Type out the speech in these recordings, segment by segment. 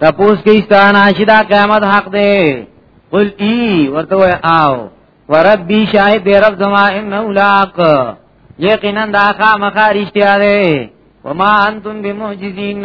تپوس کې استانا چې دا قیامت حق دی قل ای ورته وای آو وربی شاهد دی رب زما انه لاق یقینا دا خامخا رښتیا دی وما انتم بمعجزین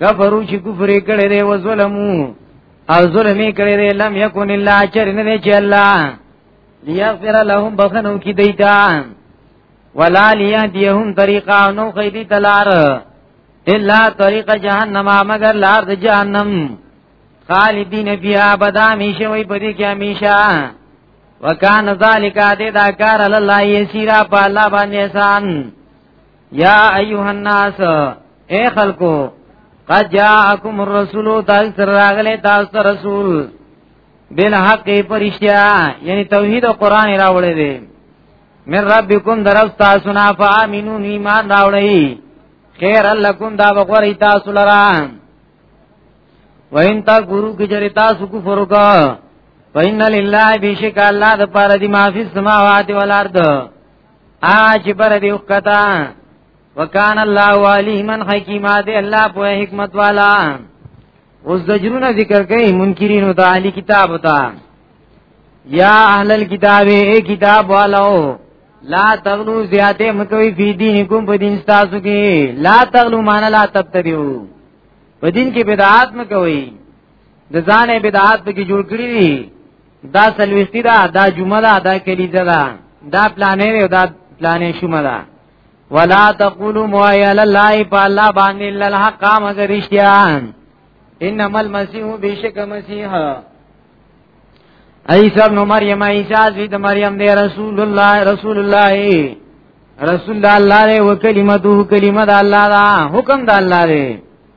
کفرو چې کفر کړي دي او ظلمو او ظلم کړي دي لم یکن الا چرن دي چې الله لیغفر لهم بخنو کی دیتا ولا لیادیهم طریقا نو خیدی تلار الا طریق جهنم مگر لار د جهنم خالدین فیها بدا میشه وی پدې کې همیشه وکانه ذالک دې دا کار الله یسیرا په الله باندې سان یا ایها الناس اے خلکو قد جاءکم الرسول تاسو راغله تاسو رسول بل حق پرشتیا یعنی توحید او قران راوړی دی من ربکم درف تاسو نه فامنو ایمان راوړی خیر لکم دا بغوری تاسو لرا وین تا ګورو کې جری تاسو کو فرقا وین لله بشک الله د پاره دی معافی سماوات والارض اج بر دی وکتا وکان الله والی من حکیمه دی الله په حکمت والا اوس د جرونه ذکر کوي منکرین او تعالی کتاب وتا یا اهل الكتاب اے کتاب والو لا تغلو زیاده مکوی فی دینکم په دین تاسو کې لا تغلو معنا لا تبتدیو په دین کې بدعات مکوی د ځان بدعات په کې جوړ کړی دي دا سلوستی دا دا جمعه دا دا کلیزه دا دا پلانې دی دا پلانې شومه دا ولا تقولوا ما يل الله فالله باندې الا الحق مگر اشتيان انما المسيح بشك مسيح عیسی ابن مریم عیسی زوی د مریم دی رسول الله رسول الله رسول الله له وکلمته کلمه د الله دا حکم د الله دی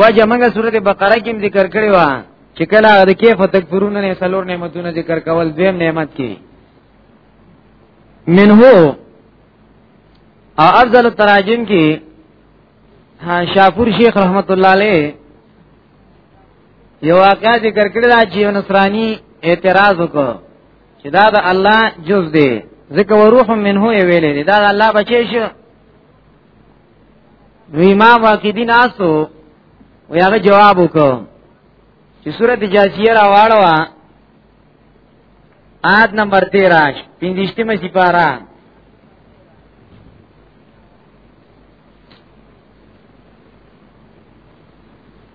وجه موږ سورته بقره کې ذکر کړی و چې کله د کیف تکفرون نه سلور نعمتونه ذکر کول دویم نعمت کې منه او افضل التراجم کې شاپور شیخ رحمت الله علیه یو واقعا ذکر کړی دا چې نصرانی اعتراض وکړ چې دا د الله جز دی ذکر وروح منه ویلې دا د الله بچی شو نو امام واقعي ناسو و هغه جواب وکړو چې سورته جاسیه راواړو آد نمبر 13 پنځشتمه سپارا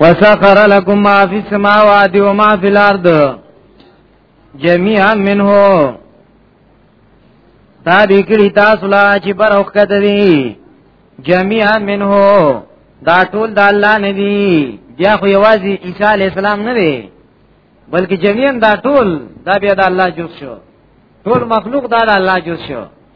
وسخر لكم ما في السماوات وما في الارض جميعا منه تا دې کړی تاسو لا چې پر وخت دی جميعا منه دا ټول د الله نه دی بیا خو یوازې عیسی علی السلام نه دی بلکې جميعا دا ټول دا بیا د الله جز شو ټول مخلوق دا د الله جز شو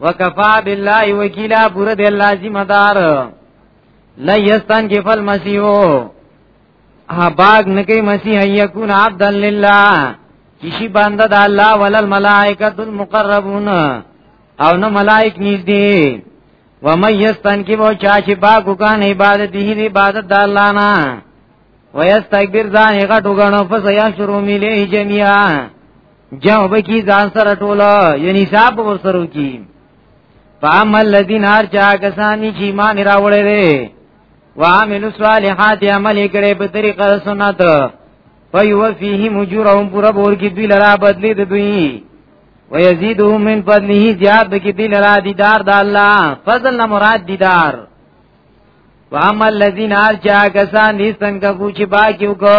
وکفا بالله وکیلا پور دی الله ذمہ دار لا یستان کې فل مسیحو ها باغ نکي مسیح یکون عبد لله کشي بنده د الله ولل ملائکه المقربون او نو ملائک نږدې و مې یستان کې وو چا چې باغ وکړ عبادت دی عبادت د الله نه ويستكبر ځان غټو غنو فسيحشروا مليه جميعا جمع بکی ځان سره ټولا یعنی صاحب ورسره کی فاما الذين ارجا کسانی چې ایمان راوړې دي وعملوا الصالحات عمل کړي په طریقه سنت فیوفیهم اجورهم پر بور کی دوی لرا بدلی د دوی ويزيدهم من فضله زیاد کی دوی لرا دیدار د الله فضل نه مراد دیدار واما الذين ارجا کسان دي څنګه کوچ باقیو کو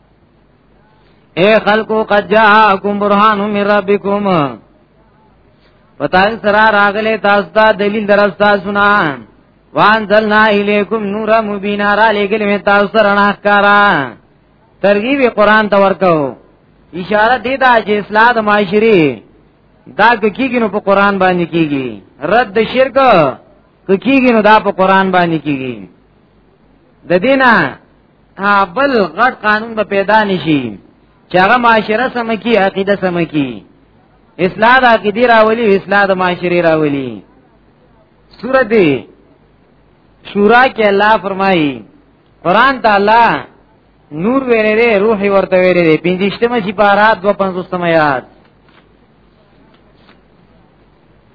اے خلقو قد جاءکم برهان من ربکم پتاین سرا راغله تاسو ته دلیل درستا سنا وانزلنا الیکم نور مبینا را لګل می تاسو سره نه کارا ترغیب قران ته ورکو اشاره دی دا چې اصلاح د معاشري دا کیږي نو په قران باندې کیږي رد شرک کیږي نو دا په قران باندې کیږي د دینه ها بل غټ قانون به پیدا نشي چې هغه معاشره سم کی عقیده سم کی اصلاح د عقیده راولي اصلاح د معاشره راولي سورته شورا کې الله فرمایي قران تعالی نور ویلې دی روح ورته ویلې دی پنځشتمه سي پارات 250 سمات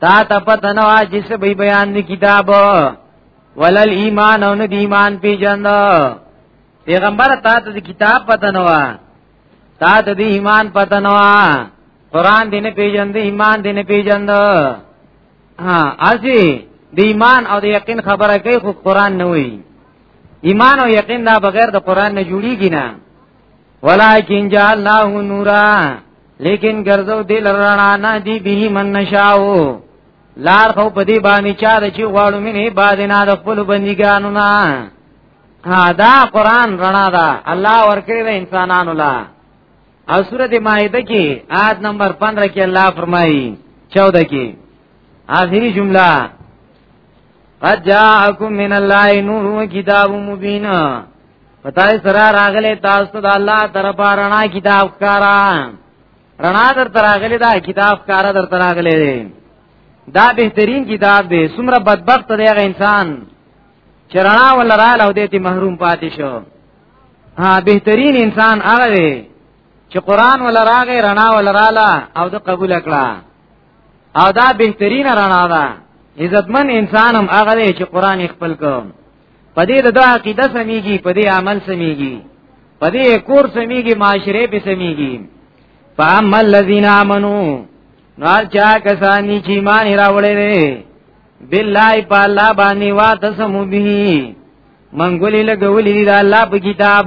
تا ته پته نه وا چې څه به بیان دی کتاب ولل ایمان او نه دی ایمان پیژند پیغمبر تا ته کتاب پته نه وا تا ته دی ایمان پته نه وا قران دې نه پیژند ایمان دې نه پیژند ها ازي د ایمان او د یقین خبره کوي خو قران نه وایي ایمان او یقین دا بغیر د قران نه جوړیږي نه ولکن جعلناه نورا لیکن ګرځو دې لرانا نه دی به من نشاو لار خو په دې باندې چا د چې غواړو مینه باد نه د خپل بندګانو نه ها دا قران رڼا ده الله ورکړي ده انسانانو لا او سورته مائده کې آد نمبر 15 کې الله فرمایي 14 کې آخري جمله قد جاءكم من الله نور وكتاب مبين پتاي سره راغله تاسو د الله طرف رڼا کتاب کارا رڼا در تراغله دا کتاب کارا در تراغله دی دا بهترین کتاب دی سمره بدبخت دی هغه انسان چې رڼا ول را له دې ته محروم پاتې شو ها بهترین انسان هغه دی چې قران ول راغې رڼا ول رااله او د قبول کړه او دا بهترین رڼا ده عزتمن انسانم هغه دی چې قران خپل کوم په دې د عقیده سميږي په دې عمل سميږي په دې کور سميږي معاشره به سميږي فاما الذين امنوا نار چا کسانی چې مان راوړې دي بالله په الله باندې وا تسمو به منګولې لګولې دي د الله په کتاب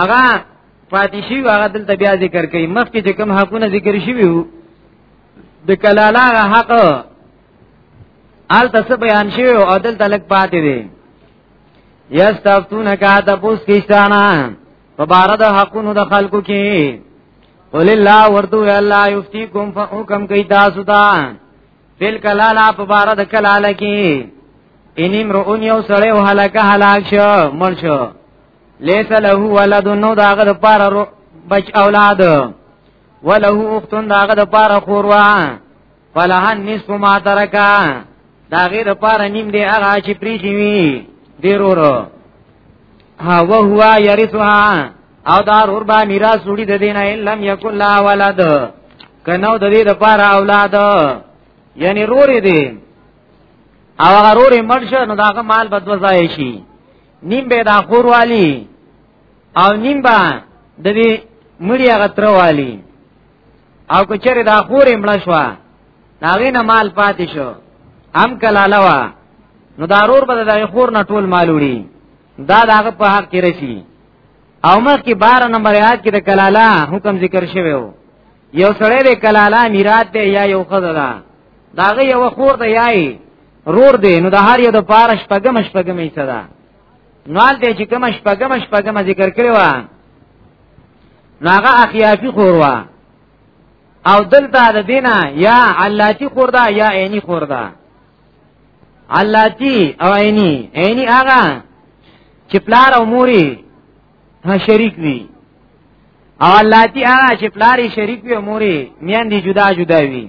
هغه پاتې شي هغه دلته بیا ذکر کوي مخکې چې کوم حقونه ذکر شوي وو د کلاله حق آل تاسو بیان شوی او عدل تلک پاتې دي یستفتون کا د پوس کیستانا په بار د حقونو د خلکو کې قل الله ورتو الله یفتیکم فحکم کی تاسو ته فل کلالا په بار د کلاله کې انیم رؤن یو سړی او هلاک هلاک شو مړ شو ليس له ولد نو داغه د پاره بچ اولاد وله اختن داغه د پاره خوروا فلها نصف ما ترکا داغه د پاره نیم دی هغه چې پریږي وی ډیرورو ها وهو يرثها او دا رور با میراث وړي د دینه لم یکل لا ولد کنو د دې د پاره اولاد یعنی رور دی او هغه رور مرشه نو داغه مال بدوځای شي نیم به دا خور والی او نیم به د دې مړی هغه تر والی او کچره دا خور مړ شو هغه نه مال پاتې شو ام کلاله وا نو دارور به د خور نه ټول مال وړي دا داغه په حق کې رشي او مخ کې 12 نمبر آیات کې د کلاله حکم ذکر شوی وو یو سړی د کلاله میراث دی یا یو خزه ده داغه یو خور ده یای رور دی نو د هر یو د پاره شپږم شپږم یې صدا نو دې چې کوم شپږم شپږم ذکر کړی و نو هغه اخیافی خور و او دلته د دینه یا علاتی خور دا یا عینی خور دا علاتی او عینی عینی هغه چې پلار او موري ها شریک دي او علاتی هغه چې پلاری شریک وي او موري میان دي جدا جدا وي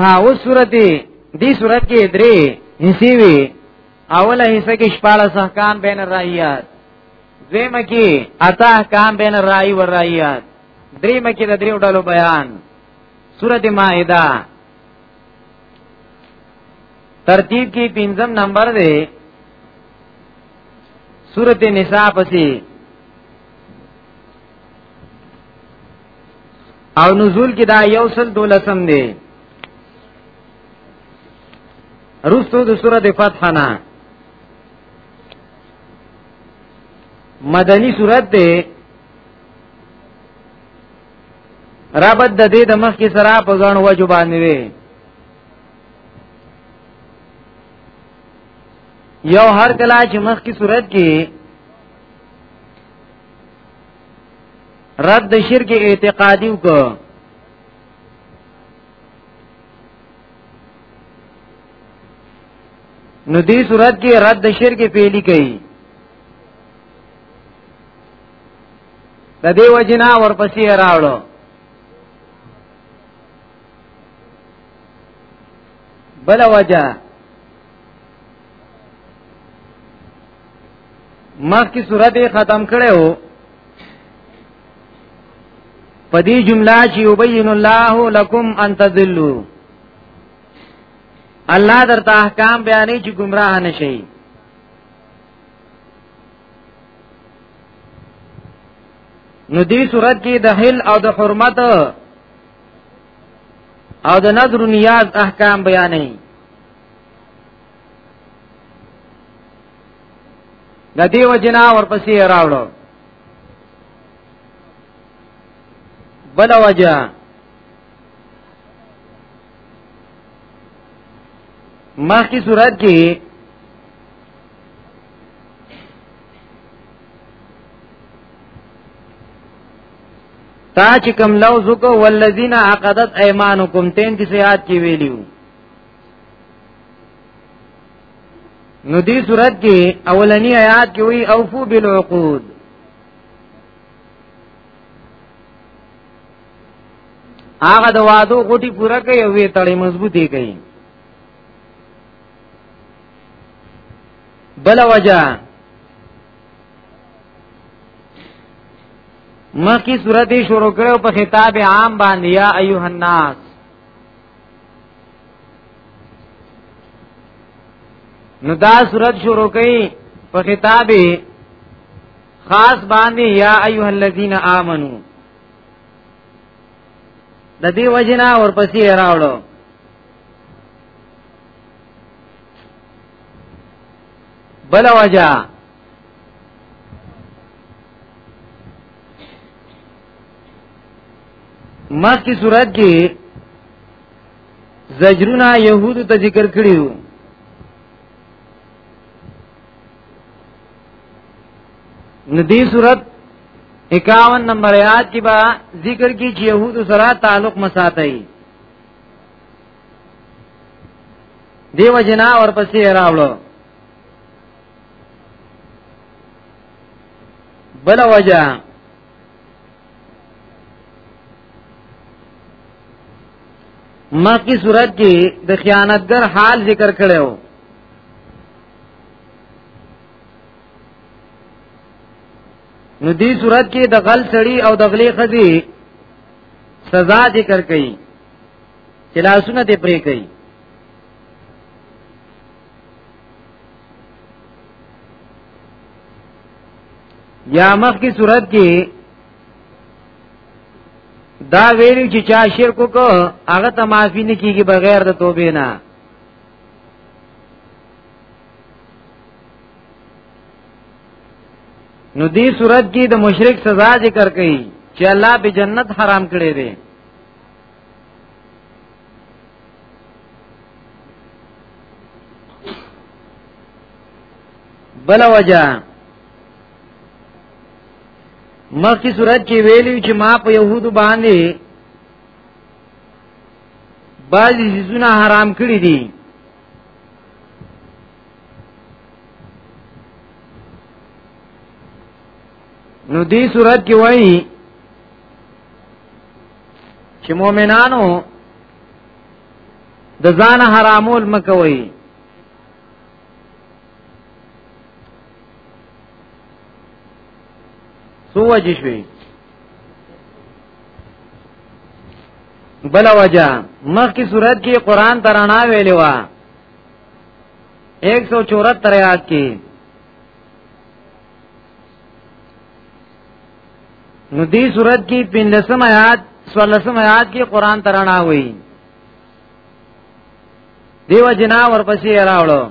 ها او سورته دې سورته کې درې حصے وي اوله حصہ کې شپاله احکام بین الرایات دویمه کې اته احکام بین الرای و الرایات دریمه کې د دریو ډلو بیان سورته مائده ترتیب کې پنځم نمبر دی سورته نساء پسې او نزول کې دا یو سل دولسم دی رستو د سورۃ فتح نه مدنی سورۃ ده رابط د دې د مخ کې سره په ځان وجو باندې وي یو هر کله چې مخ کی صورت کې رد شرک اعتقادی کو نو دې صورت کې رد شرک پیلي کوي د دې وجنا ورپسې راوړو بل وجه مخ کی صورت ختم کړي وو پدی جمله چې یبین الله لکم ان تذلوا الله درته احکام بیانې چې گمراه نشئ نو دې صورت کې د حل او د حرمت او د نظر نیاز احکام بیانې د دیو جنا ورپسې راوړو بل وجه مخکې صورت کې تا چې کوم لوز کو والذین عقدت ایمانکم 33 یاد کې ویلیو نو دې صورت کې اولنی آیات کې وی اوفو بالعقود هغه د وادو غټي پورا کوي او وی تړي مضبوطي کوي بل وجہ مخی صورت شروع کړو په خطاب عام باندې یا ایها الناس نو دا صورت شروع کړي په خطاب خاص باندې یا ایها الذین آمنو د دې وجنا ورپسې راوړو بل وجہ مخ کی صورت کې زجرونه يهودو ته ذکر کړی وو ندی صورت 51 نمبر آیات کې با ذکر کی چې يهودو سره تعلق مساتای دیو جنا اور پسې راوړو بل وجه ما کی صورت کې د خیانتګر حال ذکر کړو نو دې صورت کې د غل سړی او د غلې خزي سزا ذکر کړي چې لاسونه دې پرې کړي یا مخ کی صورت کې دا ویلو چې چا شرک کو هغه ته معافي نه کیږي بغیر د توبې نه نو دی صورت کې د مشرک سزا ذکر کړي چې الله به جنت حرام کړي دي بل وجه مخکې صورت کې ویلو چې ما په يهودو باندې بعضی زیزونه حرام کړی دي نو دې صورت کې وایي چې مؤمنانو د ځان حرامول مکوي سو وجه شوي بل وجه مخکې صورت کې قران ترانا ویلې وا 174 آیات کې نو دې صورت کې پندسم آیات سوالسم آیات کې قران ترانا وایي دیو جنا ورپسې راوړو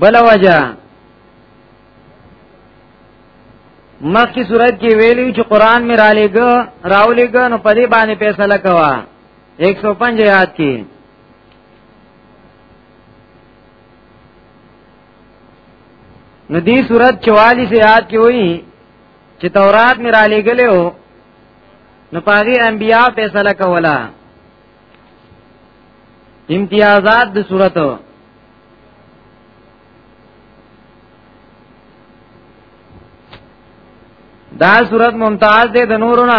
بل وجه مخکې صورت کې ویلی چې قران مې را لېګ راولېګ نو په دې باندې فیصله کوا 105 یاد کې نو دی صورت 44 سے یاد کی ہوئی چې تورات می را لګلې او نو پاغي انبیا فیصله کولا امتیازات د صورت دا صورت ممتاز ده د نورونه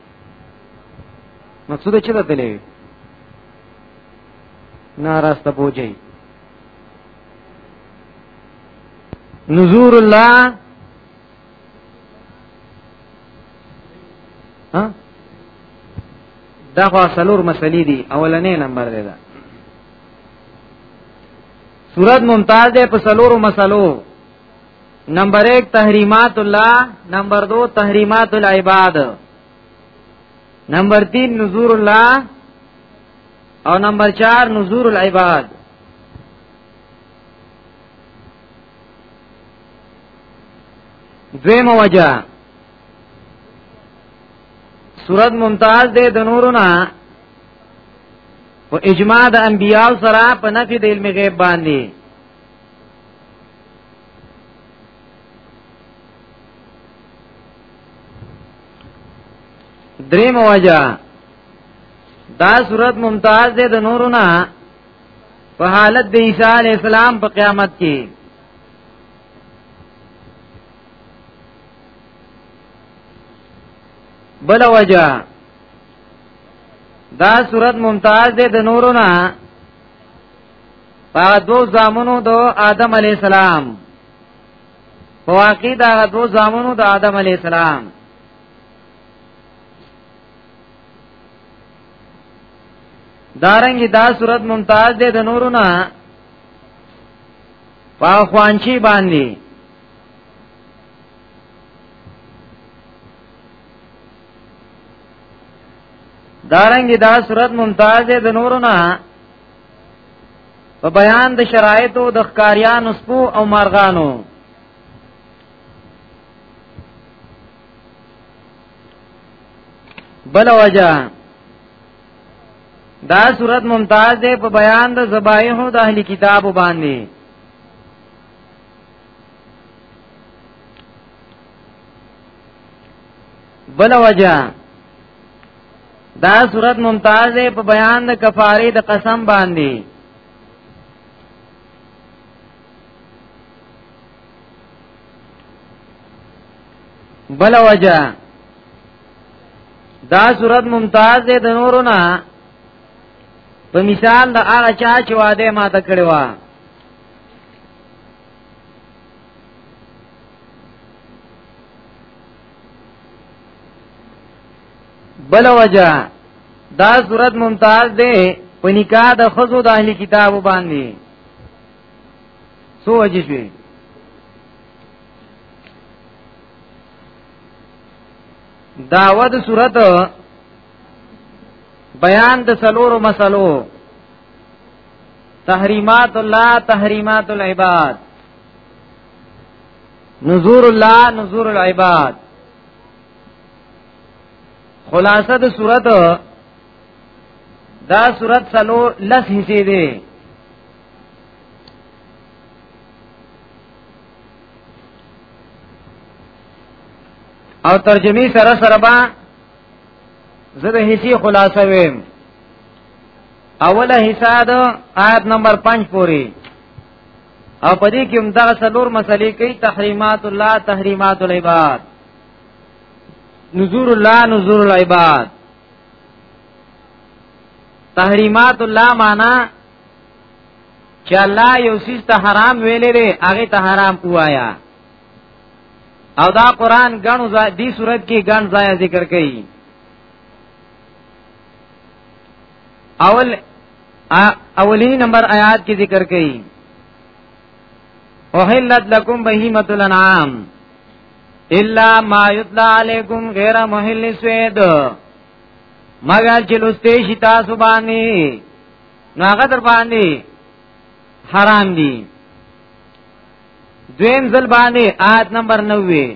نو څه د چا ته تللی نه راست بوجي نزور الله ها دا خو سلور مسلې دي اولنې نمبر دی دا صورت ممتاز ده په سلورو مسلو نمبر 1 تحریمات الله نمبر 2 تحریمات العباد نمبر 3 نذور الله او نمبر 4 نذور العباد دویم وجہ صورت ممتاز دے دنورنا و اجماع د انبیاء سره په نفي د علم غیب باندې دریم وجه دا صورت ممتاز ده د نورونه په حالت د عیسی علی السلام په قیامت کې بل وجه دا صورت ممتاز ده د نورونه په دو زامنو د آدم علی السلام په واقع دا دو زامنو د آدم علی السلام دارنګي دا صورت ممتاز ده د نورو نه په خوانچی باندې دارنګي دا صورت ممتاز ده د نورو نه په بیان د شرایطو د ښکاریانو سپو او مارغانو بل وجه دا صورت ممتاز ده په بیان د زبایح د اهل کتاب باندې بل وجه دا صورت ممتاز په بیان د کفاره د قسم باندې بل وجه دا صورت ممتاز ده د نورو نه په مثال د هغه چا چې واده ماته کړی و بل وجه دا صورت ممتاز ده په نکاح د خزو د اهلي کتاب باندې سو وجه شوی داود صورت بیان د سلورو مسلو تحریمات الله تحریمات العباد نزور الله نزور العباد خلاصه د صورت دا صورت سلو لس حصے دی او ترجمی سره سره با زه د حصے خلاصه ویم اوله حصہ د آیت نمبر 5 پوری او په دې کې هم دا څلور مسلې کوي تحریمات الله تحریمات العباد نذور الله نذور العباد تحریمات الله معنا چې الله یو سیس ته حرام ویلې دی هغه ته حرام وایا او دا قران غنو ځای دی صورت کې غن ځای ذکر کړي اول اولی نمبر آیات کې ذکر کړي اوحلت لکم بهیمه الانعام الا ما یتلا علیکم غیر محل سوید مگر چې لسته شي تاسو باندې نو هغه در باندې حرام دي دویم ځل باندې آیت نمبر 90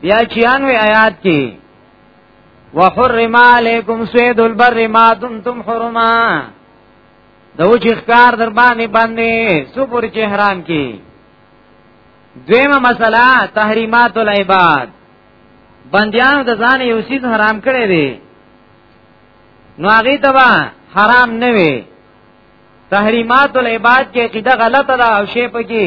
بیا 96 آیات کې وحرم علیکم سید البر ما دمتم حرما دو چې ښکار در باندې باندې سپور چې حرام کې دویمه مسله تحریمات العباد بندیانو د ځان یو سیز حرام کړی دی نو هغه تبا حرام نه وي تحریمات العباد کې قیده غلطه ده او شی پکې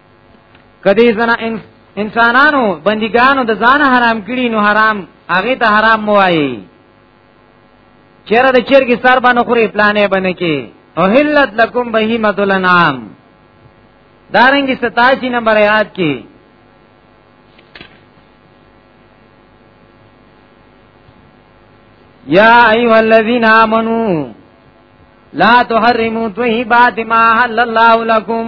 کدی زنا انسانانو بندګانو د ځان حرام کړی نو حرام هغه ته حرام موایي چیرې د چیرګي سر باندې خوري پلانې باندې کې او حلت لکم بهیمه الانعام دارنګي 87 نمبر آیات کې یا ایها الذین آمنو لا تحرموا طیبات ما حلل الله لكم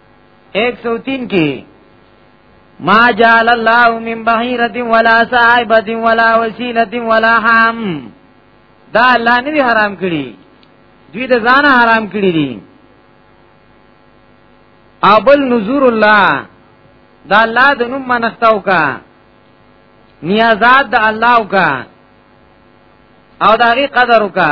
103 کې ما جعل الله من بحيره ولا صائبه ولا وسيله ولا حام دا الله نه دي حرام کړی دوی د ځان حرام کړی دي ابل نذور الله دا الله د نوم منښتاو کا نیازات د الله کا او داغي قدر کا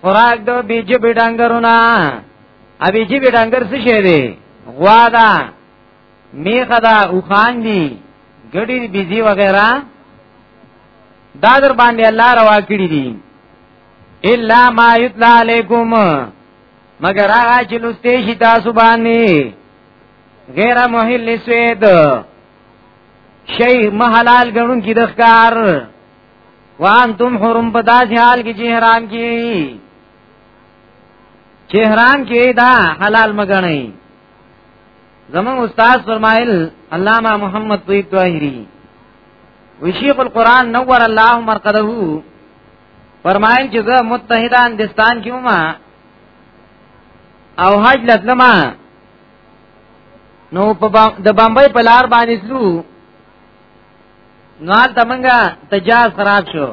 خوراک د بیجب ډنګرونه ابي جی ډنګر څه شه دی غوا دا میخه دا اوخان دی ګډي بيزي وغیرہ دا در باندې الله روا کړی دي الا ما یتلا علیکم مگر هغه چې لسته شي تاسو باندې غیر محل سوید شی محلال غنون کی د ښکار وانتم حرم په داسې حال کې چې حرام کې چې حرام کې دا حلال مګنئ زمون استاد فرمایل علامہ محمد طیب طاهری وشیخ القرآن نور الله مرقده فرمایل چې زه متحده هندستان کې ما او حج لتلما نو په د بمبئی په لار باندې تلو نو ته منګه تجاز خراب شو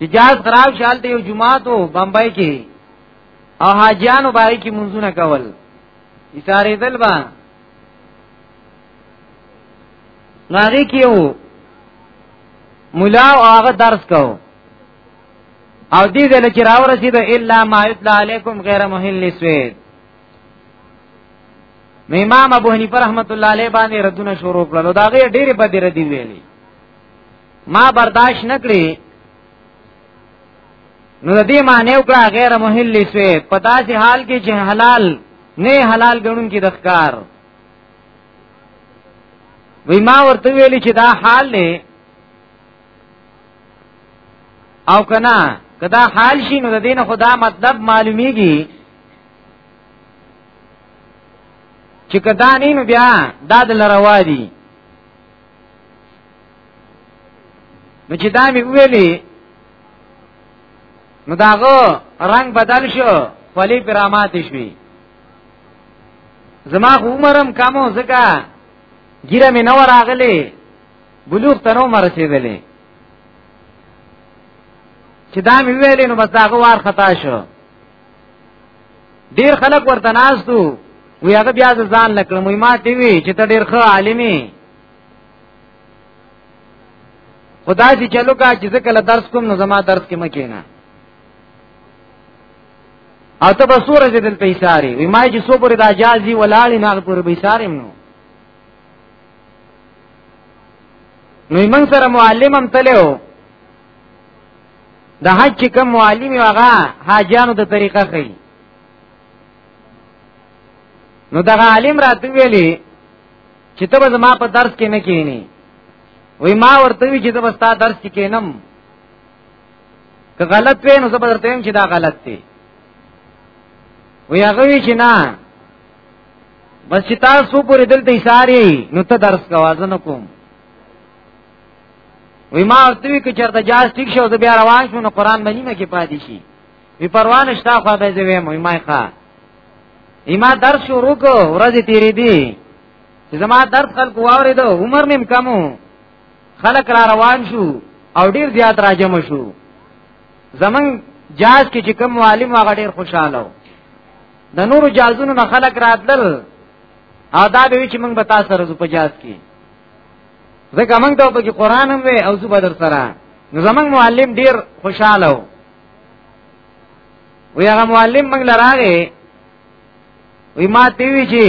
تجاز خراب شو الته یو جمعه ته بمبای کې او حاجیانو باندې کې منځونه کول اشاره دل با ناغي کیو مولا او هغه درس کو او دې دل چې راو رسید الا ما یتلا علیکم غیر مهل سوید نو امام ابو حنیفه رحمت الله علیه باندې ردونه شروع کړل دا غي ډېر بد ردی ویلي ما برداشت نکړي نو د دې معنی وکړه غیر محل سوی په داسې حال کې چې حلال نه حلال ګڼون کې د ښکار وی ما ورته ویلي چې دا حال نه او کنا کدا حال شي نو د دین خدا مطلب معلومیږي چې کدا نه نو بیا دا د لروا دي نو چې دا مې ویلې نو داغه رنگ بدل شو خلی پر آمات شوی زما خو عمرم کمو زکا ګیره مې نو راغلې بلوغ ته نو مرسېدلې چې دا مې ویلې نو بس داغه وار خطا شو ډیر خلک ورته نازدو وی هغه بیا ځان لکړم وی ما دی وی چې ته ډیر ښه عالمي خدا چې چلو کا چې کله درس کوم نو زما درس کې مکه نه او ته به سورې دل پیساري وی ما چې سو پر د اجازي ولاړې نه پر پیسارم نو نو موږ سره معلم هم تلو د حج چې کوم معلم هغه حاجانو ته طریقه خي نو دغه عالم راته ویلي چې ته به ما په درس کې نه کینی وای ما ورته وی چې ته به ستا درس کې کینم که غلط وې نو زه به درته ویم چې دا غلط دی وی هغه وی چې نه بس چې تاسو پورې دلته ایثار یې نو ته درس کوازنه کوم وی ما ورته وی چې چرته جاز ټیک شو زه بیا روان شوم نو قران باندې مې کې پاتې شي وی پروان شتا خو به زه ویم وی ما ښا ایما درس شروع کو ورځې تیرې دي چې زما درس خلکو واورید عمر مې کمو خلک را روان شو او ډیر زیات راجم شو زمنګ جاز کې چې کوم عالم هغه ډیر خوشاله و د نورو جازونو نه خلک راتلل او دا به چې موږ به تاسو سره په جاز کې ځکه موږ ته په کې قران هم وي او زبر سره نو زمنګ معلم ډیر خوشاله و وی هغه معلم موږ لراغه وی ما تی وی چې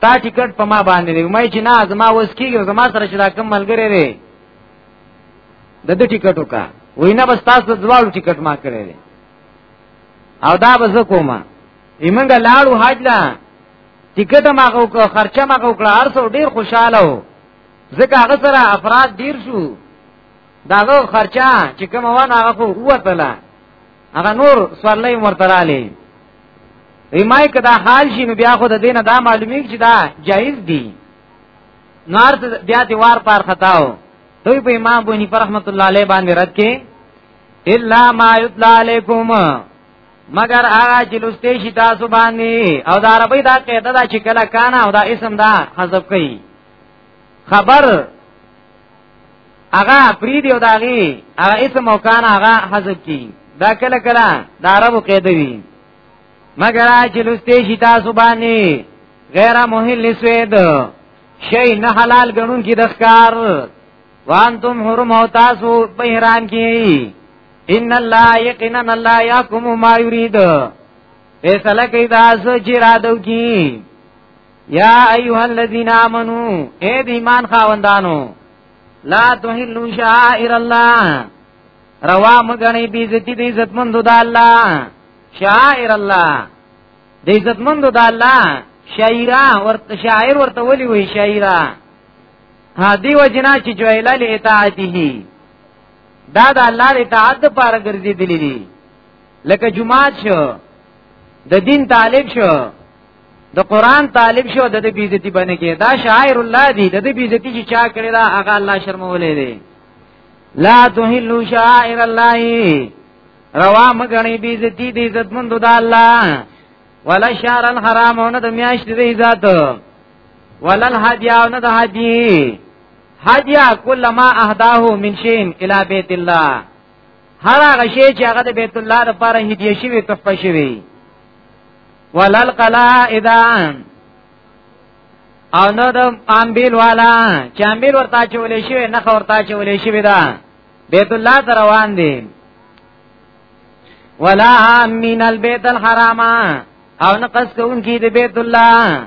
تا ټیکټ په ما باندې دی مې چې نه زما وس کیږي زما سره چې دا کم ملګری دی د دې ټیکټ وکا وینا بس تاسو د دوالو ټیکټ ما کړی دی او دا به زه کومه ایمنګ لاړو حاج لا ټیکټ ما کو خرچه ما کو کړه هر څو ډیر خوشاله و ځکه هغه سره افراد ډیر شو داغه خرچه چې کوم وانه هغه خو وتله هغه نور سوالای مرتراله ریمای کدا حال شي نو بیا خو د دینه دا معلومی چې دا جایز دی نار بیا دی وار پار خطاو دوی په امام بونی پر رحمت الله علیه باندې رد کې الا ما یطلع علیکم مگر هغه چې لسته شي تاسو باندې او دا عربی دا قاعده دا چې کله کان او دا اسم دا حذف کړي خبر هغه پریدي او داغي هغه اسم او کان هغه حذف کړي دا کله کله دا عربو قاعده وي مگر هغه چې لسته شي تاسو باندې غیر محل سوید شی نه حلال ګڼون کی د ښکار وانتم حرم او تاسو په احرام کې ان الله یقینا الله یحکم ما یرید فیصله کوي دا چې را دو کی یا ایها الذین آمنو اے د ایمان خاوندانو لا تحلوا شعائر الله روا مګنی بی عزتی دی عزت مند د الله شعائر الله د عزت مند د الله شاعرا ورته شاعر ورته ولي وي شاعرا ها دی وجنا چې جویلل اطاعته دا د الله د اطاعت لپاره ګرځېدلې دي لکه جمعات شو د دین طالب شو د قران طالب شو د دې بیزتی باندې کې دا شاعر الله دی د دې بیزتی چې چا کړی دا هغه الله شرمولې دی لا تهلوا شاعر الله روا مګنی بیزتی دی عزت مند د الله ولا شهر الحرام نه د میاشت دی عزت ولا الهدی نه د هدی هدیا کل ما اهداه من شین الی بیت الله هر هغه شی چې هغه د بیت الله لپاره هدیه شوی تحفه شوی ولل قلائد او نو د امبیل والا چې امبیل ورته چولې شوی نه ورته چولې شوی دا بیت الله ته روان دي ولا من البيت الحرام او نقص کوونکی د بیت الله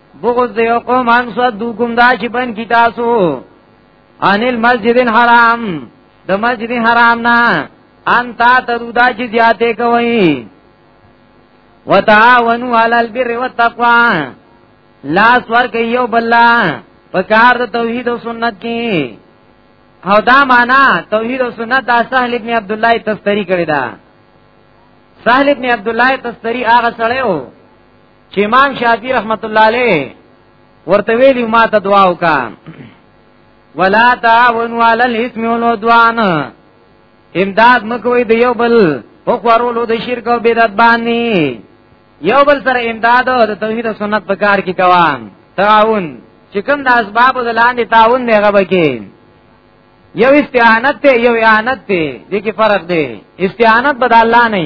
بغض دی او قوم ان صدوکم دا چې بن کی تاسو ان المسجد الحرام د مسجد حرام نه ان تا ترودا چې زیاته کوي وتعاونوا علی البر والتقوا لاس ور کوي بلا پکار د توحید او سنت کې او دا معنا توحید او سنت دا سهل ابن عبد الله تستری کړی دا سهل ابن عبد الله تستری هغه سره و چې امام شافعي رحمت الله علیه ورته ویلی ما ته دعا وکا ولا تعاونوا على الاثم والعدوان امداد مکوې د یو بل په خورولو د شرک او بدعت باندې یو بل سره امداد او د توحید او سنت په کار کې کوان تعاون چې کوم د اسباب د لاندې تعاون دی هغه کې یو استعانت ته یو اعانت ته د کې فرق دی استعانت بد الله نه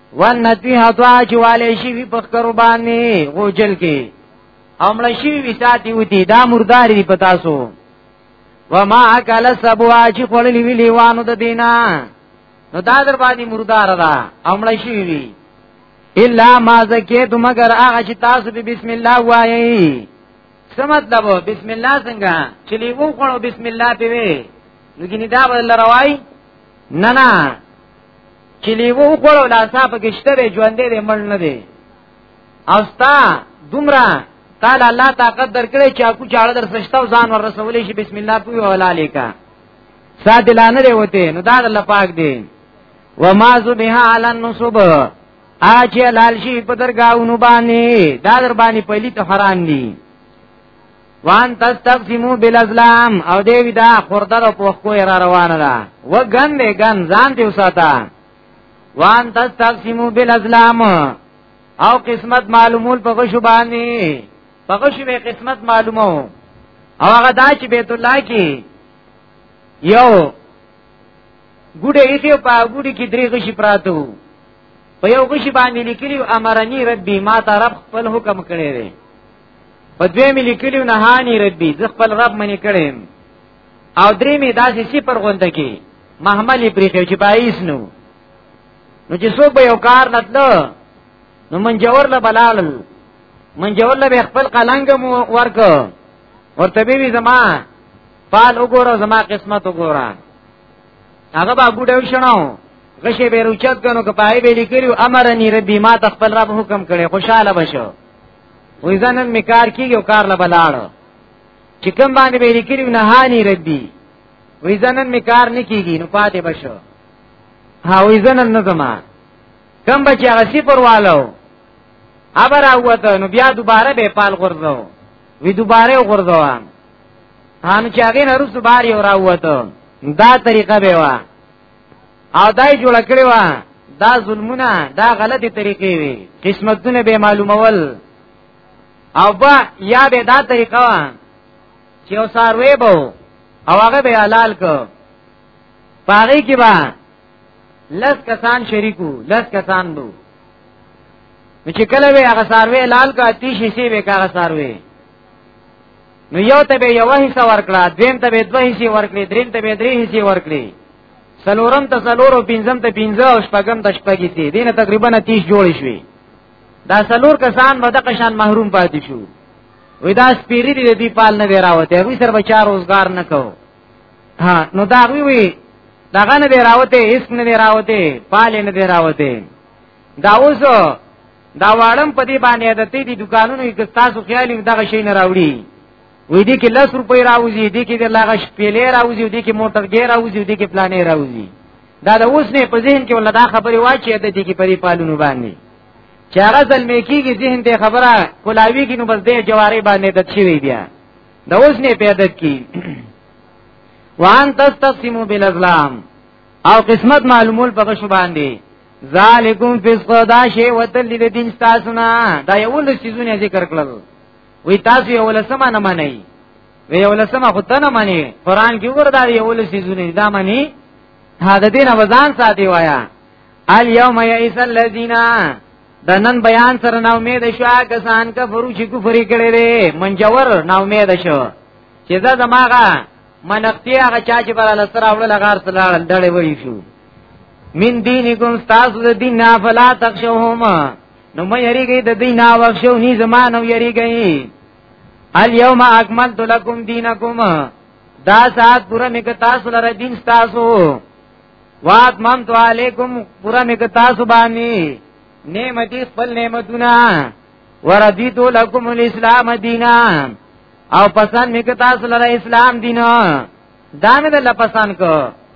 ونتی هدوا چې والي شي په قرباني غوجل کې امړ شي وساتي وتی دا مرداري پتا سو وما اکل سبوا چې خړلې ویلې وانو د دینا نو دا در باندې مردار ده امړ شي وی الا ما زکیت مگر هغه چې تاسو به بسم الله وایي څه مطلب بسم الله څنګه چې لیو کړو بسم الله په وی نو ګینه دا بدل روای نه نه چې لیوه وکړو لا صاحب کې شته دی ژوندې دی مړ نه دی او ستا دومره تعالی الله طاقت درکړي چې اكو چاړه در سشته ځان ور رسولې شي بسم الله پوي ولا لیکا ساده لانه دی وته نو دا الله پاک دی وما ذبها علی النصب اچ لال شي په درگاونو باندې دا در باندې پهلی ته حرام دي وان تستقسمو بالازلام او دې ودا خورده د پوخو را روانه ده و ګن دې ګن ځان دې وساته وان تستقسمو بالازلام او قسمت معلومول په غشو باندې په غشو به قسمت معلومو او هغه دا چې بیت الله کې یو ګوډه یې په ګوډه کې درې غشي پراته وو په یو غشي باندې لیکلی امرنی ربي ما ته رب خپل حکم کړی دی په دوی مې لیکلو نه هاني ربي ز خپل رب منی کړم او درې مې داسې سی پر غونډه کې محمل پرې کې چې بایس نو نو چې څوک به یو کار نتلو نو منجور له بلال منجور له خپل قلنګ مو ورک ورته به زما پال وګوره زما قسمت وګوره هغه به ګډو شنو غشې به روچت کنو کپای به لیکلو امرنی ربي ما تخپل رب حکم کړي خوشاله بشو وې ځنن می کار کیږي او کار لا بلاړ چې کوم باندې به لیکلی نه هاني ربي وې ځنن می کار نه کیږي نو پاتې بشو ها وې ځنن نه زما کم بچی هغه سی پروالو ابر اوته نو بیا دوباره به پال غرزو وی دوباره غرزو هان چې هغه نه رسو بار یو راوته دا طریقه به وا او دای جوړ کړی و دا ظلمونه دا غلطی طریقې وي قسمتونه به معلومول او با یا به دا طریقه و چې اوسار وې بو او هغه به حلال کو پاره کې با لس کسان شریکو لس کسان بو چې کله به هغه ساروی لال کا تیشي سی به هغه ساروی نو یو ته به یو حصہ ورکړه دویم ته به دوه حصے ورکړي دریم ته به درې حصے ورکړي سلورم ته سلورو پنځم ته پنځه او شپږم ته شپږ حصے دینه تقریبا 30 جوړ شوي دا سلور کسان به د قشان محروم پاتې شو وې دا سپیری دې دې پال نه راوته وې سر بچا روزګار نه کو ها نو دا وی وی داغه نه راوته هیڅ نه راوته پال نه راوته دا اوس دا واړم په دې باندې د دې دي دکانونو کې تاسو خیال دغه شی نه راوړي وې دې کې 10 روپۍ راوځي دې کې د لاغش پیلې راوځي دې کې موټر ګې راوځي دې کې پلانې راوځي دا د اوس نه په ذهن کې ولا دا خبره واچي د دې کې پرې پالونو باندې چې هغه ځلمې کېږي ذهن ته خبره کولاوي کې نو بس دې جواري باندې د چي وی بیا د اوس نه پیدا کی وان تستقسمو بالازلام او قسمت معلومول په غشو باندې ذالکم فسق دا شی وتل دي دین تاسو نه دا یو له سيزونه ذکر کړل وی تاسو یو له سما نه منئ وی یو له سما خو ته نه منئ قران کې وردا یو له سيزونه دا منئ ها د دین وزن ساتي وایا الیوم یئس الذین د نن بیان سره نو امید شو کسان کفرو چې کفر کړي دي منجور نو امید شو چې دا دماغه منقتی هغه چا چې بر الله سره وړل غار سره ډړې وړي شو من دینکم تاسو د دین نه فلا تخشوهما نو مې یریږي د دین نه وښو ني زمانو یریږي الیوم اکملت لکم دینکم دا سات پورا مې که تاسو لره دین تاسو وات مم تو علیکم پورا مې که تاسو باندې نعمتي خپل نعمتونه وردیتو لکم الاسلام دینا او پسند مې که تاسو لره اسلام دین دا مې د لپسان کو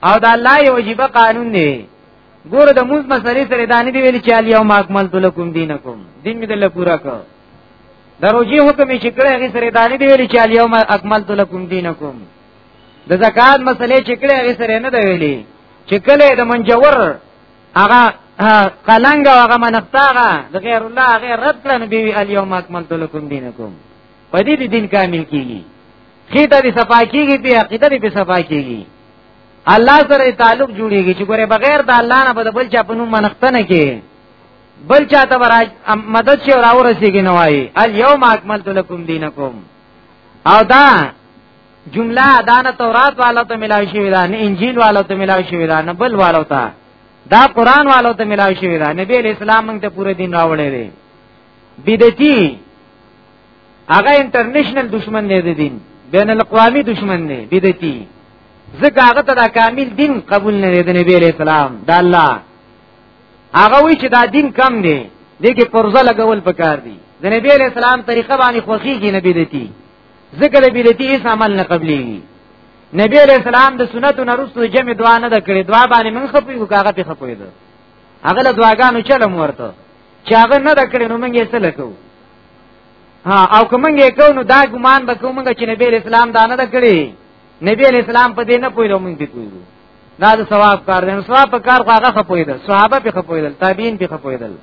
او دا الله یو عجیب قانون دی ګور د موږ مسلې سره دانی دی ویل چې الیوم اکملت لکم دینکم دین مې دل پورا کو دروجی حکم چې کړه هغه سره دانی دی ویل چې الیوم اکملت لکم دینکم د زکات مسلې چې کړه هغه سره نه دی ویلي چې کله د منجور هغه قلنګ هغه منختاغه د غیر الله غیر رد کړه نبی الیوم اکملت لکم دینکم په دې دې دین کامل کیږي خېټه دې صفا کیږي په عقیده دې صفا کیږي الله سره تعلق جوړیږي چې ګوره بغیر د الله نه په بل چا په نوم منښتنه کې بل چا ته راج مدد شي او راورسیږي نه وایي الیوم اکملت لکم دینکم او دا جمله دا نه تورات والو ته ملاوي شوی دا نه انجیل والو ته ملاوي شوی دا نه بل والو ته دا قران والو ته ملاوي شوی دا نبی اسلام موږ ته پوره دین راوړی دی بدعتي هغه انټرنیشنل دشمن دی د دین بین الاقوامی دشمن دی بدعتي ځکه هغه ته دا کامل دین قبول نه دی د نبی علیہ السلام د الله هغه وی چې دا دین کم دی دغه پرزه لګول پکار دی د نبی علیہ السلام طریقه باندې خوخیږي نبی دتی ذکر نبی دتی هیڅ عمل نه قبلي نبی علیہ السلام د سنتو نرسو جمع دعا نه د کړې دعا باندې من خپوي کو هغه په خپوي ده هغه له دعاګانو چلم ورته چې هغه نه دکړي نو موږ یې څه لکو ها او کوم یې کو نو دا ګمان به کوم چې نبی اسلام دا نه دکړي نبی اسلام په دې نه پوهیږي موږ دې کوو دا د ثواب کار دی ثواب په کار خو هغه خپویدل صحابه په خپویدل تابعین په خپویدل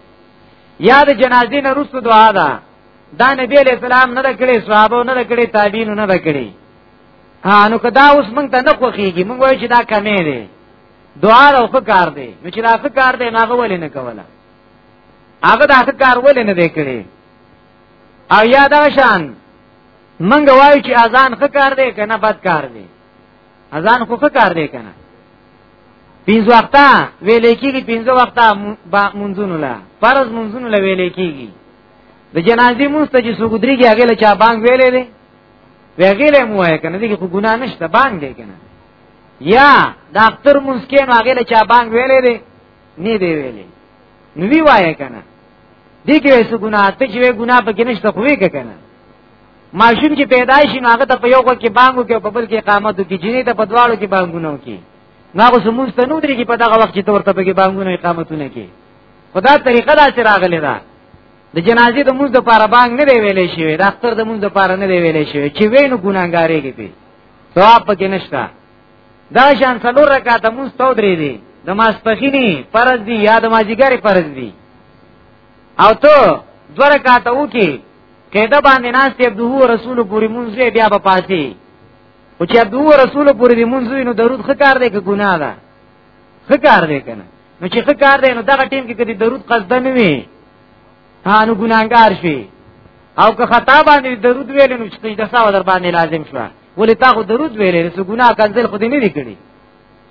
یا د جنازې نه رسو دعا ده دا نبی علیہ السلام نه کړی صحابه نه کړی تابعین نه کړی ها نو کدا اوس مونږ ته نه خوخیږي مونږ وایو چې دا کمې دی دعا او ښه کار دی نو چې دا ښه کار دی هغه ولې نه کوله هغه دا ښه کار ولې نه دی کړی او یا دا شان منګ وایو چې اذان ښه کار دی کنه بد کار دی اذان خو ښه کار دی کنه پینځه وخته ویلې کېږي پینځه وخته با منځونو لا فرض منځونو لا ویلې کېږي د جنازې مونږ ته چې سګدري کې هغه له چا بانګ ویلې دی ویغیلې مو وای کنه دغه خو ګناه نشته بانګ دی کنه یا دا اختر مونږ کې نو هغه له چا بانګ ویلې دی نه دی ویلې نو وی وایې کنه دې کې څه ګناه ته چې ګناه پکې نشته خو وی کنه ماشوم چې پیدا شي نو هغه ته په یو خو کې بانګو کې په بل کې اقامت کې جنې ته په دواړو کې بانګونو کې ناغه سمون ته نو درې کې په دغه وخت چې تورته په کې بانګونو اقامتونه کې خدا طریقه دا چې راغلی دا د جنازې د موږ د پاره بانګ نه دی ویلې شوی د اختر د موږ د پاره نه دی ویلې شوی چې وینو ګناګارې کې ثواب پکې نشته دا شان څلور رکعات مونږ تو درې دي د ماسپخینی فرض دي یا د ماجیګری فرض دي او ته دوه رکعات وکي کېده باندې ناس ته دوه رسول پوری مونږ بیا په پاتې او چې دوه رسول پوری دی مونږ نو درود خکار دی که ګناه ده خکار دی کنه نو چې خکار دی نو دغه ټیم کې کدي درود قصد نه وي هانو ګناګار شي او که خطا باندې درود ویل نو چې د ساو در باندې لازم شو ولې تا خو درود ویلې سو ګناه کنځل خو دې نه دی کړی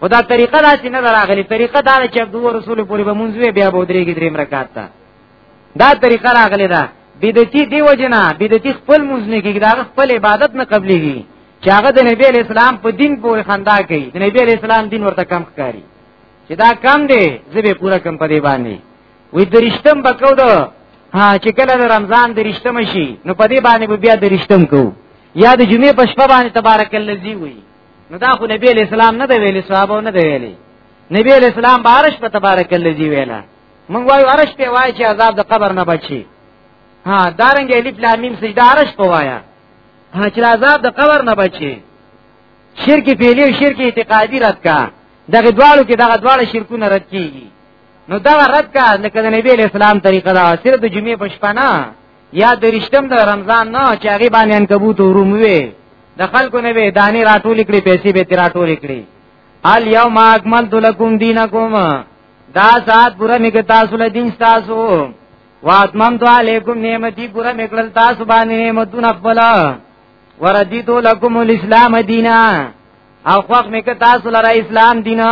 خدا طریقه دا چې نه راغلی طریقه دا چې عبد رسول پوری به مونږ بیا به درېږي دریم رکعت ته دا طریقه راغلی دا بدعتي دی وجنا بدعتي خپل مونږ نه کیږي دا خپل عبادت نه قبليږي چې هغه د نبی اسلام په دین پورې خندا کوي د نبی اسلام دین ورته کم ښکاری چې دا کم دی زه به پورا کم پدې باندې وی درشتم بکو دو ها چې کله د رمضان درشتم شي نو په دې باندې به بیا درشتم کو یا د جمعې په شپه باندې تبارک الذی وی نو دا خو نبی اسلام نه دی ویلي صحابه نه دی ویلي نبی اسلام بارش په تبارک الذی ویلا مونږ وایو عرش په وای چې عذاب د قبر نه بچي ها دارنګ الف لام میم سجده عرش په وایا ها چې عذاب د قبر نه بچي شرک پیلی او شرک اعتقادي رد کا دغه دواړو کې دغه دواړه شرکونه رد کیږي نو دا رد کا لکه د نبی اسلام طریقه دا صرف د جمعې په شپه نه یا د رښتم د رمضان نه چې هغه باندې انکبوت وروموي د خلکو نه به دانی راټول کړي پیسې به تیر راټول کړي ال یوم اکملت لکم دینکم دا سات پورا میک تاسو له دین تاسو واتمم تو علیکم نعمتي پورا میکل تاسو باندې نعمتونه خپل وردیت لکم الاسلام دینا او خوخ میک تاسو لره اسلام دینا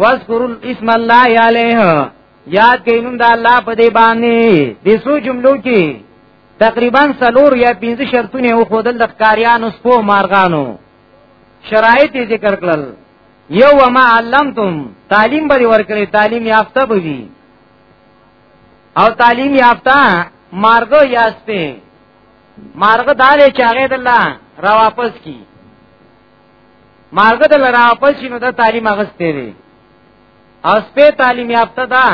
واذکروا اسم الله علیه یاد کینوم د الله په دی باندې د سو جملو کې تقریبا سلور یا پنځه شرطونه او خودل د ښکاریانو سپو مارغانو شرایط ذکر کړل یو وما علمتم تعلیم به ورکړي تعلیم یافته بوي او تعلیم یافته مارغ یا سپه مارغ دالې چاغې دلا را واپس کی مارګه د لرا خپل شنو د تعلیم اغستې دي او سپه تعلیم یافته ده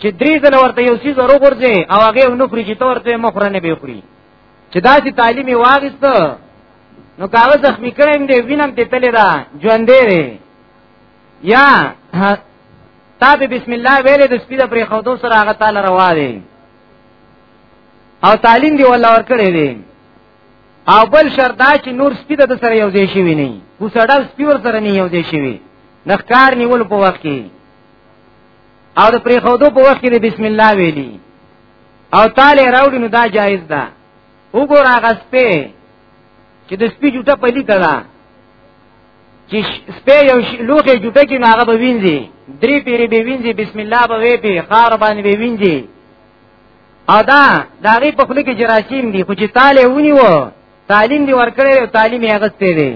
چې درې ځله ورته یو څه زرو ورځي او هغه نو خوري چې تورته مخره نه به خوري چې دا چې تعلیم یې واغست نو کاغذ زخمی کړم دې وینم ته تللی دا ژوند دی یا تا به بسم الله ویلې د سپیده پرې خودو سره هغه تعالی روا دی او تعلیم دی ولا ور کړی دی او بل شرط دا چې نور سپی د سره یو ځای شوی نه کو سړل سپی ور سره نه یو ځای شوی نخکار نیول په وخت کې او د پرې خودو په وخت کې بسم الله ویلی او تاله راوړي نو دا جایز ده وګور هغه سپی چې د سپی جوټه پلی تړه چې سپی یو لوخه جوټه کې ناغه به وینځي درې پیری به وینځي بسم الله به وی په خار باندې به وینځي او دا دا غي په خله کې جراثیم دي خو چې تاله ونی وو تعلیم دی ورکړی او تعلیم یې غسته دی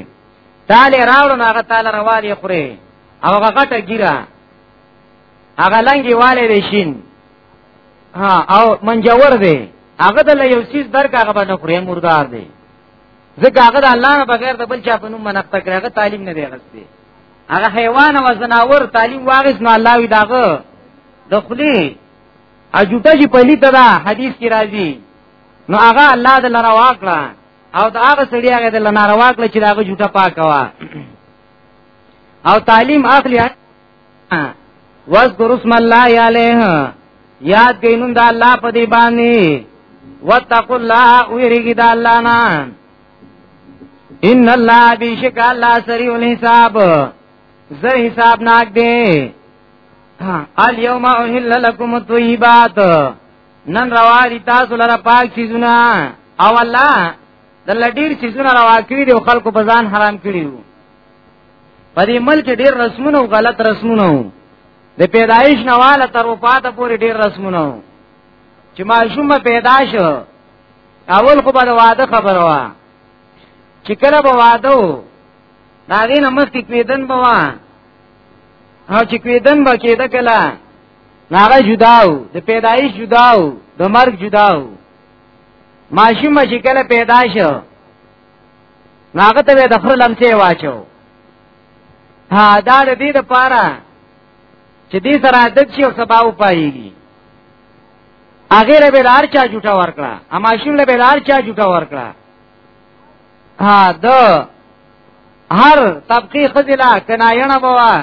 تاله راوړو نه هغه تاله روالي خوري او هغه غټه ګیره هغه لنګي والي دی شین ها او منجور دی هغه د یو سیس درک هغه باندې خوري مردار دی ځکه هغه د الله نه بغیر د بل چا په نوم منښت کړی هغه تعلیم نه دی غسته هغه حیوان او زناور تعلیم واغس نو الله وی داغه د خلی اجوبه چې پلی تدا حدیث کی راځي نو هغه الله د لره واکړه او دا هغه سړی هغه د لناره واکړه چې هغه جوټه پاکوا او تعلیم اخلي واذکر اسم الله علیه یاد کینون دا الله په دی باندې واتقوا الله ویریږي دا الله نه ان الله بیشک الله سریع الحساب زه حساب ناک دی الیوم احل لکم الطیبات نن رواری تاسو لره پاک چیزونه او الله د لډیر چیزونه روا کړی دی خلکو په ځان حرام کړی وو په دې ملک ډیر رسمونه او غلط رسمونه وو د پیدایش نواله تر وفات پورې ډیر رسمونه وو چې ماشوم پیدا شو اول خو به واده خبره وا چې کله به واده و دا غینه مخکې کېدن به وا او چې کویدن به کېده کله ناغه جداو د پیدایش جداو د مرګ جداو ماشوم چې کله پیدا شو ناغه ته د خپل لمسه واچو ها دا د دې لپاره چې دې سره عادت شي او سبا و پایږي هغه له بلار چا جوټه ورکړه اما شول له بلار چا جوټه ورکړه ها دو هر طبقی خزلا کناینا بوا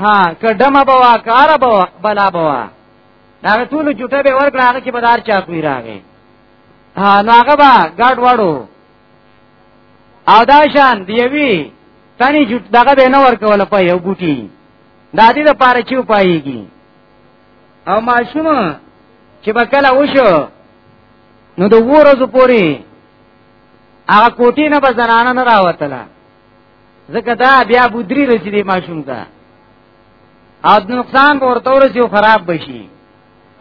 ها کډما بوا کار بوا بلا بوا دا ټول جټه به ورکړه هغه کې بدار چا کوي راغی ها نو هغه با ګډ وړو او دا شان دیوی تنی جټ دغه به نه ورکول په یو بوټي دا دې د پاره چې پایږي او ماشوم چې بکله وشو نو د ورځو پوري هغه کوټې نه به زنانه نه راوتله ځکه دا بیا بودری رسیدي ماشوم ته او د نقصان به ورته ورسي او خراب بشي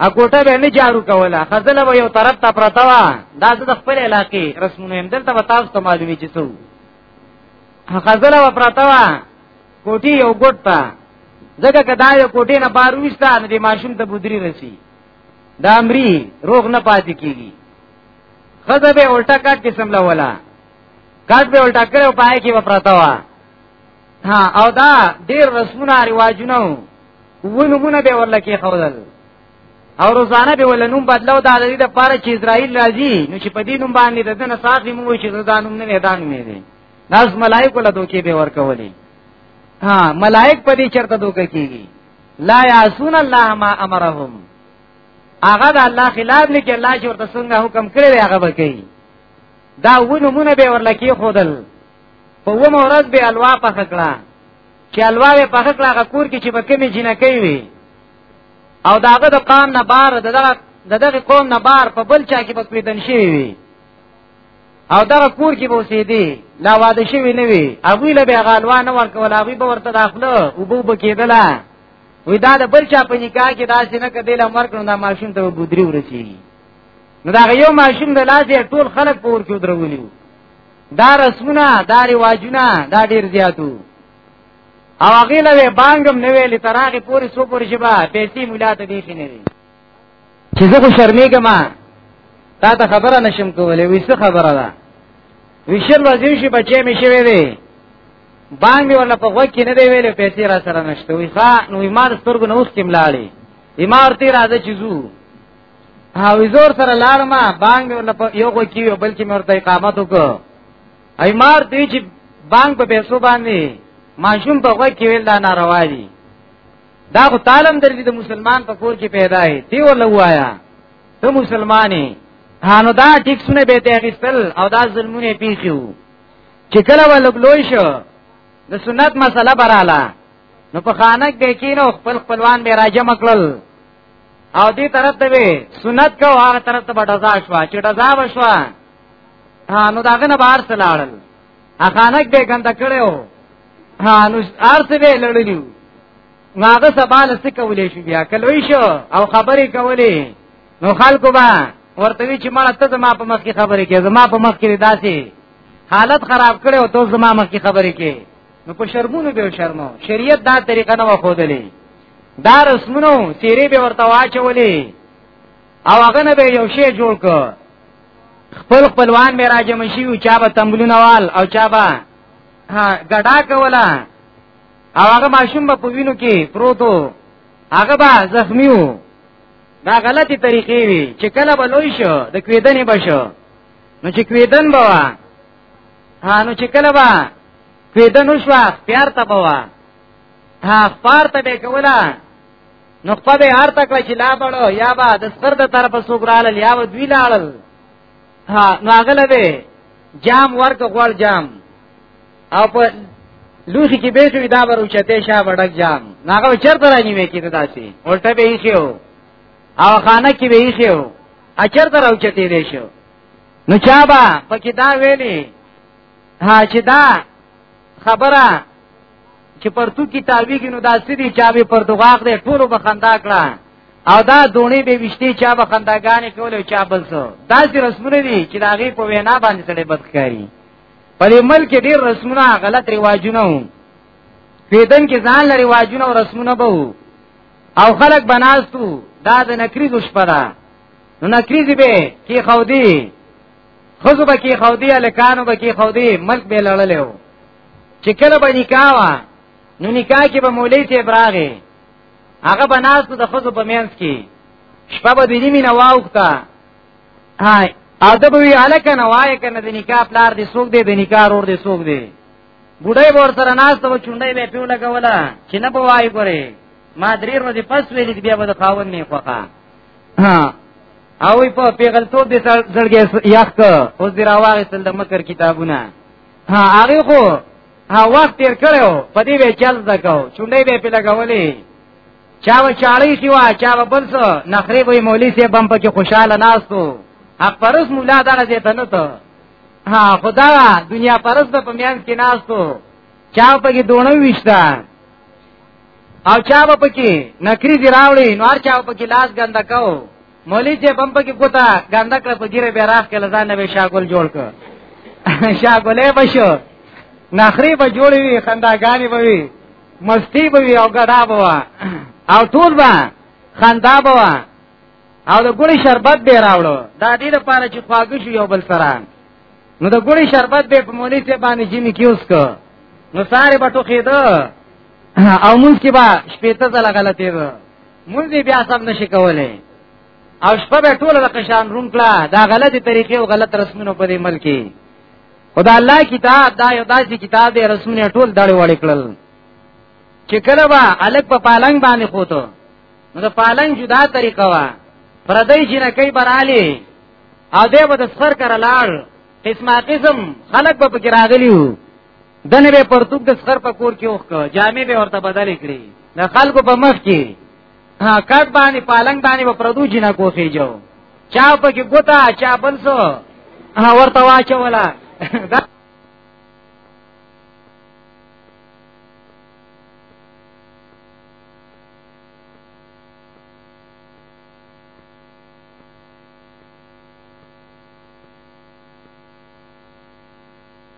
ا کوټه به نه جارو کوله خزله به یو طرف ته پرتا وا دا د خپل علاقې رسمونه هم دلته به تاسو ته معلومي چې څو خزله و پرتا وا کوټي یو ګټ تا ځکه کدا یو کوټې نه بار وستا نه د ماشوم ته بودری رسی دا امري روغ نه پاتې کیږي خزه به الټا کټ کې سملا ولا کټ به الټا کړو پای کې وپراتا وا ها او دا ډیر رسمونه رواجونه ونمونه به ورل کې خودل او روزانه به ول نوم بدلو دا د دې لپاره چې اسرائیل راځي نو چې په دې نوم باندې د دنه صافي مو چې دا نوم نه ادا نه دی ناز ملائکه له دوکې به ورکولې ها ملائک په دې چرته دوکې کیږي لا یعصون الله ما امرهم هغه د الله خلاف نه کې الله چې ورته څنګه حکم کړی دی هغه وکړي دا ونه مونږ به ورلکی خودل په و مورز به الوا په خکړه چې الوا به په خکړه هغه کور کې چې په کمی جنکې وي او داغه د قام نه بار دغه دغه قوم نه بار په بل چا کې پکې دن شي وي او دغه کور کې به سیدي لا واده شي وي نه وي ابوی له به غالوا نه ورکول ابوی به ورته داخله او بو بکیدله وی دا د بل چا په نکاح کې دا چې نه کدی له مرګ نه ماشوم ته بودری ورچی نو دا یو ماشوم د لاسه ټول خلک پور کې درولي دا رسمونه دا رواجونه دا ډیر زیاتو او هغه له بانګم نه ویلې تراغه پوری سو پوری شبا پیسې مولا ته دې شي نه چې زه خو شرمېږم تا ته خبره نشم کولای وې څه خبره ده ویشل وځي شي بچې مې شوی دی بانګ مې ورنه په غوږ کې نه دی ویلې پیسې را سره نشته وې ښا نو ما د سترګو نه اوس کې ملاړې ایمار تی راځه چې زو او زور سره لارم بانګ مې ورنه په یو غوږ کې یو بل کې مې ورته اقامت وکړ ایمار دی چې بانګ په پیسو باندې ماشوم په غوږ کې ویل دا ناروا دي دا خو تعلم درې د مسلمان په کور کې پیدا هي دی ولا وایا ته مسلمانې هانو دا ټیکسونه به ته غسل او دا ظلمونه پیښو چې کله ولګ لوی شو د سنت مسله براله نو په خانک به کینو خپل خپلوان به راجم کړل او دې طرف ته به سنت کو هغه طرف ته بډزا شو چې ډزا وشو نو داغه نه بار سلاړل اخانک به ګنده کړو ها نو ارته به لړلیو ماغه سبال څه کولې شو بیا کلوې شو او خبرې کولې نو خلکو با ورته وی چې مړه ته ما په مخ کې خبرې کې زما په مخ کې داسې حالت خراب کړي او ته زما مخ کې خبرې کې نو په شرمونو به شرمو شریعت دا طریقه نه وخودلې دا رسمونو سیری به ورته واچولې او هغه نه به یو شی جوړ ک خپل خپلوان به راجم شي او چا به تمبلونه وال او چا به ها ګډا کولا او هغه ماشوم په وینو کې پروتو هغه به زخمیو دا غلطی طریقې وی چې کله به لوی شو د کویدنې بشو نو چې کویدن بوا ها نو چې کله به کویدن وشو اختیار ته بوا ها اختیار ته به کولا نو په به هر تک چې لا بړو یا با د سر د طرف سوګرال یا و دوی لاړل ها ناغله دی جام ورک غوړ جام او په لوخي کې به شوی دا ورو چته شاه وړک جام ناغه چرته راځي مې کې داسي ورته به یې شو او خانه کې به یې شو اچرته راو چته دی شو نو چا با پکې دا ویلي ها چې دا خبره چې پرتو کې تاویږي نو دا سړي چا به پرتوغاخ دې ټولو بخندا کړه او دا دونې به وشتي چا بخنداګانې کولې چا بل څه دا چې رسمونه دي چې داغه په وینا باندې سړي بدکاری په دې ملک ډېر رسمونه غلط ریواجونه وو پیدن کې ځان لري واجونه او رسمونه به وو او خلک بناستو دا د نکریز شپه ده نو نکریز به کې خودي خزو به کې خودي الکانو به کې خودي ملک به لړلې وو چې کله به نکاح وا نو نکاح کې به مولوی ته براغه هغه بناس د خزو په مینس کې شپه به دې مینه واوخته ها ادب وی الک نه وای کنه د نکاح پلار دې سوق دې د نکاح ور دې سوق دې بډای ور سره ناس ته چونډې به پیو لګولا چې نه به وای ګورې ما درې ورځې پس ویلې بیا به خاون نه خوخه ها او په پیغلتوب دې زړګې یخ اوس دې راوغې سل د مکر کتابونه ها هغه خو ها وخت تیر کړو په دې به چل زکاو چونډې به په لګولې چا و چاړې سی وا چا و بل څه نخري وې مولوی سي بم پکې خوشاله ناستو حق پرس مولا دغه دې ته نه ته ها خدا دنیا پرس په میان کې ناستو چا پکې دونه وشتا او چا پکې نکري دی راوړي نو هر چا پکې لاس ګنده کاو مولوی چې بمب کې کوتا ګنده کړ په ګیره به راخ کې لزان به شاګل جوړ کړ شاګلې بشو نخري به جوړي وي خنداګانی به وي مستی به وي او ګډا به وا او ټول به خندا به وا او د ګړي شربت به راوړو دا دې لپاره چې خواږه شو یو بل سره نو د ګړي شربت به په مولوی چې باندې جمی کیوس کو نو ساره بټو خېده او موږ کې با شپېته ځله غلطې و موږ بیا سم نشي کولای او شپه به ټول د قشان روم کړه دا غلطي طریقې او غلط رسمونو په دې ملک کې خدا الله کتاب دا یو داسې کتاب دی رسمونه ټول دړې وړې کړل چې کله با الک په پالنګ باندې خوته نو د پالنګ جدا طریقه وا پردې جنکې براله او دې به د سر کر لاړ قسمه قسم خلق به پکې راغلیو دنه به پرتوب د سر په کور کې اوخ جامې به ورته بدلې کړې د خلکو په مخ کې ها کټ باندې پالنګ باندې په پردو جنا کوخې جو چا په کې ګوتا چا بل سو ها ورته واچولا